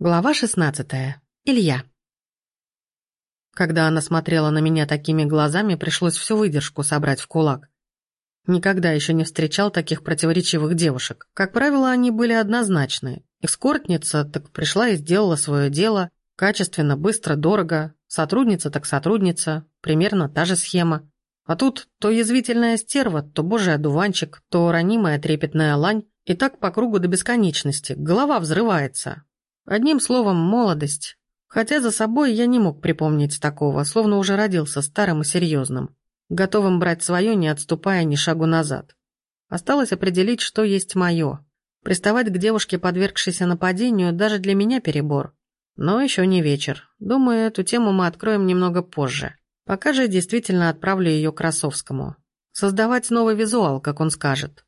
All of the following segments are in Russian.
Глава 16. Илья. Когда она смотрела на меня такими глазами, пришлось всю выдержку собрать в кулак. Никогда еще не встречал таких противоречивых девушек. Как правило, они были однозначны. Эскортница так пришла и сделала свое дело. Качественно, быстро, дорого. Сотрудница так сотрудница. Примерно та же схема. А тут то язвительная стерва, то божий одуванчик, то ранимая трепетная лань. И так по кругу до бесконечности. Голова взрывается. Одним словом, молодость. Хотя за собой я не мог припомнить такого, словно уже родился старым и серьезным, готовым брать свое, не отступая ни шагу назад. Осталось определить, что есть мое. Приставать к девушке, подвергшейся нападению, даже для меня перебор. Но еще не вечер. Думаю, эту тему мы откроем немного позже. Пока же действительно отправлю ее к Росовскому. Создавать новый визуал, как он скажет.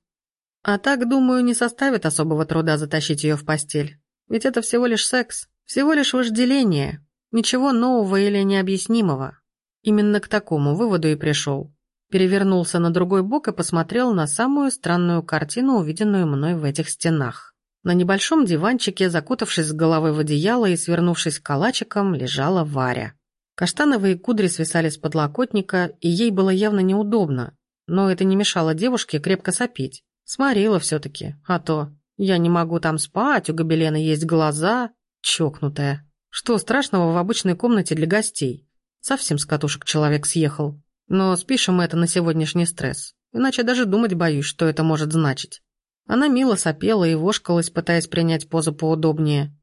А так, думаю, не составит особого труда затащить ее в постель. Ведь это всего лишь секс, всего лишь вожделение, ничего нового или необъяснимого. Именно к такому выводу и пришел. Перевернулся на другой бок и посмотрел на самую странную картину, увиденную мной в этих стенах. На небольшом диванчике, закутавшись с головой в одеяло и свернувшись калачиком, лежала Варя. Каштановые кудри свисали с подлокотника, и ей было явно неудобно, но это не мешало девушке крепко сопеть. Сморила все-таки, а то я не могу там спать, у гобелена есть глаза. Чокнутая. Что страшного в обычной комнате для гостей? Совсем с катушек человек съехал. Но спишем это на сегодняшний стресс. Иначе даже думать боюсь, что это может значить. Она мило сопела и вошкалась, пытаясь принять позу поудобнее.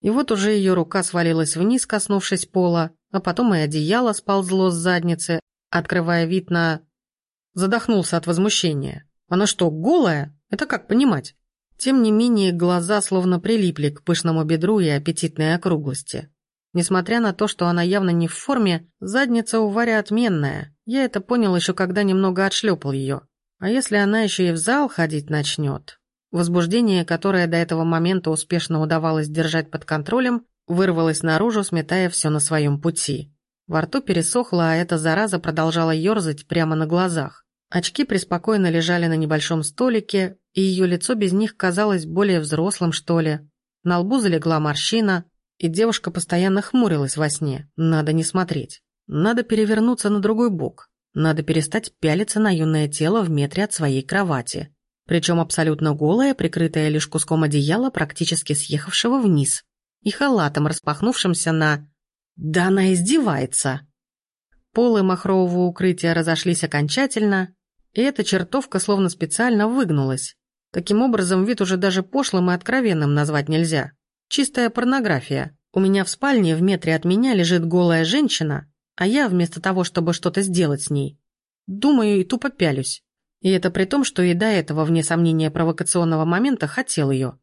И вот уже ее рука свалилась вниз, коснувшись пола, а потом и одеяло сползло с задницы, открывая вид на... Задохнулся от возмущения. Она что, голая? Это как понимать? Тем не менее, глаза словно прилипли к пышному бедру и аппетитной округлости. Несмотря на то, что она явно не в форме, задница у Вари отменная. Я это понял еще когда немного отшлепал ее. А если она еще и в зал ходить начнет? Возбуждение, которое до этого момента успешно удавалось держать под контролем, вырвалось наружу, сметая все на своем пути. Во рту пересохло, а эта зараза продолжала ерзать прямо на глазах. Очки преспокойно лежали на небольшом столике, и ее лицо без них казалось более взрослым, что ли. На лбу залегла морщина, и девушка постоянно хмурилась во сне. Надо не смотреть. Надо перевернуться на другой бок. Надо перестать пялиться на юное тело в метре от своей кровати. Причем абсолютно голая, прикрытая лишь куском одеяла, практически съехавшего вниз. И халатом, распахнувшимся на... Да она издевается! Полы махрового укрытия разошлись окончательно, и эта чертовка словно специально выгнулась. Таким образом, вид уже даже пошлым и откровенным назвать нельзя. Чистая порнография. У меня в спальне в метре от меня лежит голая женщина, а я, вместо того, чтобы что-то сделать с ней, думаю и тупо пялюсь. И это при том, что и до этого, вне сомнения провокационного момента, хотел ее.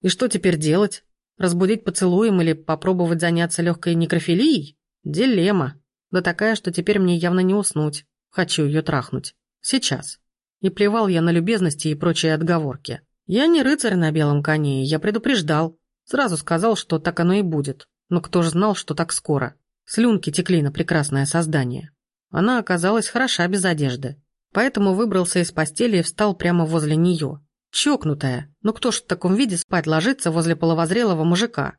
И что теперь делать? Разбудить поцелуем или попробовать заняться легкой некрофилией? Дилемма. Да такая, что теперь мне явно не уснуть. Хочу ее трахнуть. Сейчас. И плевал я на любезности и прочие отговорки. Я не рыцарь на белом коне, я предупреждал. Сразу сказал, что так оно и будет. Но кто же знал, что так скоро? Слюнки текли на прекрасное создание. Она оказалась хороша без одежды. Поэтому выбрался из постели и встал прямо возле нее. Чокнутая. Ну кто ж в таком виде спать ложится возле половозрелого мужика?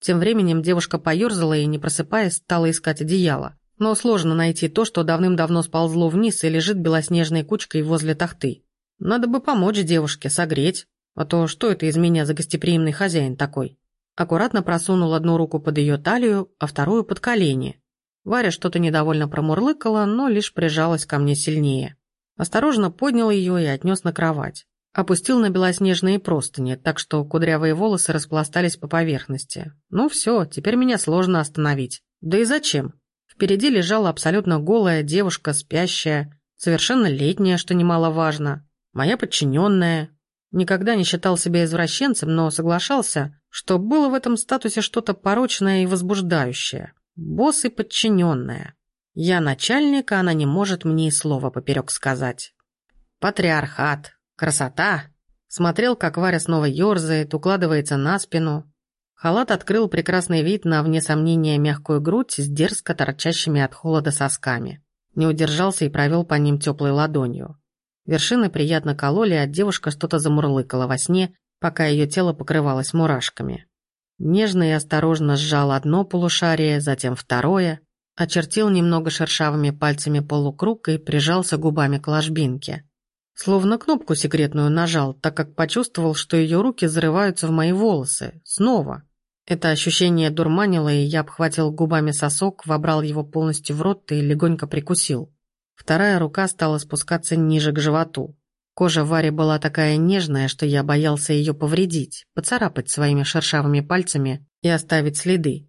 Тем временем девушка поерзала и, не просыпаясь, стала искать одеяло. Но сложно найти то, что давным-давно сползло вниз и лежит белоснежной кучкой возле тахты. Надо бы помочь девушке, согреть. А то что это из меня за гостеприимный хозяин такой? Аккуратно просунул одну руку под ее талию, а вторую под колени. Варя что-то недовольно промурлыкала, но лишь прижалась ко мне сильнее. Осторожно поднял ее и отнес на кровать. Опустил на белоснежные простыни, так что кудрявые волосы распластались по поверхности. Ну все, теперь меня сложно остановить. Да и зачем? Впереди лежала абсолютно голая девушка, спящая, совершеннолетняя, что немаловажно. Моя подчиненная. Никогда не считал себя извращенцем, но соглашался, что было в этом статусе что-то порочное и возбуждающее. Босс и подчиненная. Я начальник, а она не может мне и слова поперек сказать. Патриархат. Красота! Смотрел, как Варя снова ерзает, укладывается на спину. Халат открыл прекрасный вид на, вне сомнения, мягкую грудь с дерзко торчащими от холода сосками. Не удержался и провел по ним теплой ладонью. Вершины приятно кололи, а девушка что-то замурлыкала во сне, пока ее тело покрывалось мурашками. Нежно и осторожно сжал одно полушарие, затем второе, очертил немного шершавыми пальцами полукруг и прижался губами к ложбинке. Словно кнопку секретную нажал, так как почувствовал, что ее руки зарываются в мои волосы. Снова. Это ощущение дурманило, и я обхватил губами сосок, вобрал его полностью в рот и легонько прикусил. Вторая рука стала спускаться ниже к животу. Кожа Вари была такая нежная, что я боялся ее повредить, поцарапать своими шершавыми пальцами и оставить следы.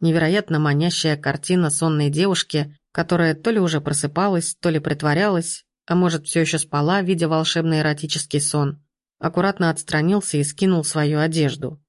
Невероятно манящая картина сонной девушки, которая то ли уже просыпалась, то ли притворялась, а может, все еще спала, видя волшебный эротический сон. Аккуратно отстранился и скинул свою одежду.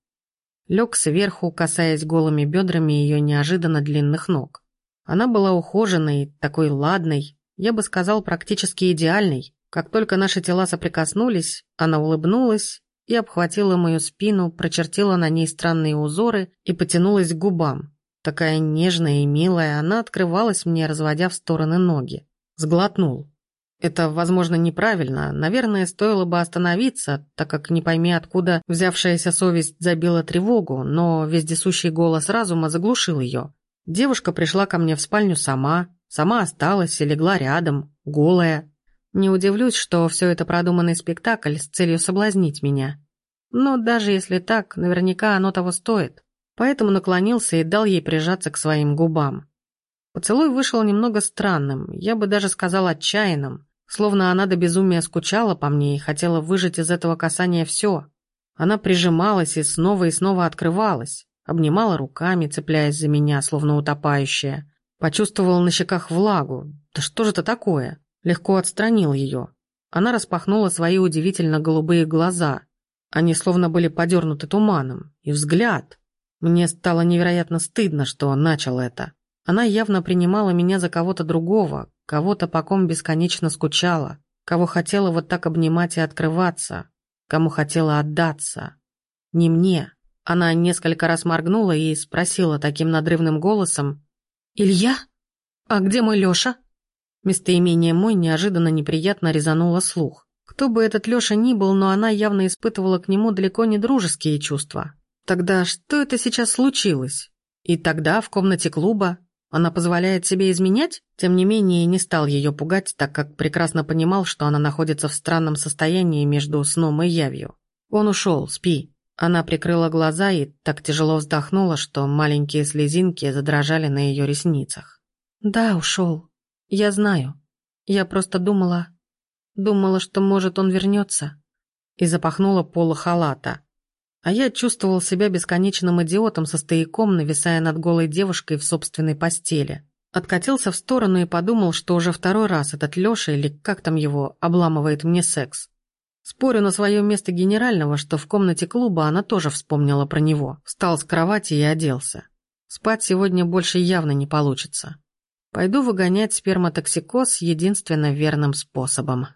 Лег сверху, касаясь голыми бедрами ее неожиданно длинных ног. Она была ухоженной, такой ладной, я бы сказал, практически идеальной. Как только наши тела соприкоснулись, она улыбнулась и обхватила мою спину, прочертила на ней странные узоры и потянулась к губам. Такая нежная и милая, она открывалась мне, разводя в стороны ноги. Сглотнул. Это, возможно, неправильно. Наверное, стоило бы остановиться, так как не пойми откуда взявшаяся совесть забила тревогу, но вездесущий голос разума заглушил ее. Девушка пришла ко мне в спальню сама, сама осталась и легла рядом, голая. Не удивлюсь, что все это продуманный спектакль с целью соблазнить меня. Но даже если так, наверняка оно того стоит. Поэтому наклонился и дал ей прижаться к своим губам. Поцелуй вышел немного странным, я бы даже сказал отчаянным. Словно она до безумия скучала по мне и хотела выжать из этого касания все. Она прижималась и снова и снова открывалась, обнимала руками, цепляясь за меня, словно утопающая. Почувствовал на щеках влагу. Да что же это такое? Легко отстранил ее. Она распахнула свои удивительно голубые глаза. Они словно были подернуты туманом. И взгляд. Мне стало невероятно стыдно, что начал это. Она явно принимала меня за кого-то другого, кого-то, по ком бесконечно скучала, кого хотела вот так обнимать и открываться, кому хотела отдаться. Не мне. Она несколько раз моргнула и спросила таким надрывным голосом «Илья? А где мой Лёша?» Местоимение «мой» неожиданно неприятно резануло слух. Кто бы этот Лёша ни был, но она явно испытывала к нему далеко не дружеские чувства. Тогда что это сейчас случилось? И тогда в комнате клуба она позволяет себе изменять? Тем не менее, не стал ее пугать, так как прекрасно понимал, что она находится в странном состоянии между сном и явью. Он ушел, спи. Она прикрыла глаза и так тяжело вздохнула, что маленькие слезинки задрожали на ее ресницах. «Да, ушел. Я знаю. Я просто думала... Думала, что, может, он вернется». И запахнула поло халата. А я чувствовал себя бесконечным идиотом со стояком, нависая над голой девушкой в собственной постели. Откатился в сторону и подумал, что уже второй раз этот Лёша, или как там его, обламывает мне секс. Спорю на свое место генерального, что в комнате клуба она тоже вспомнила про него. Встал с кровати и оделся. Спать сегодня больше явно не получится. Пойду выгонять сперматоксикоз единственно верным способом.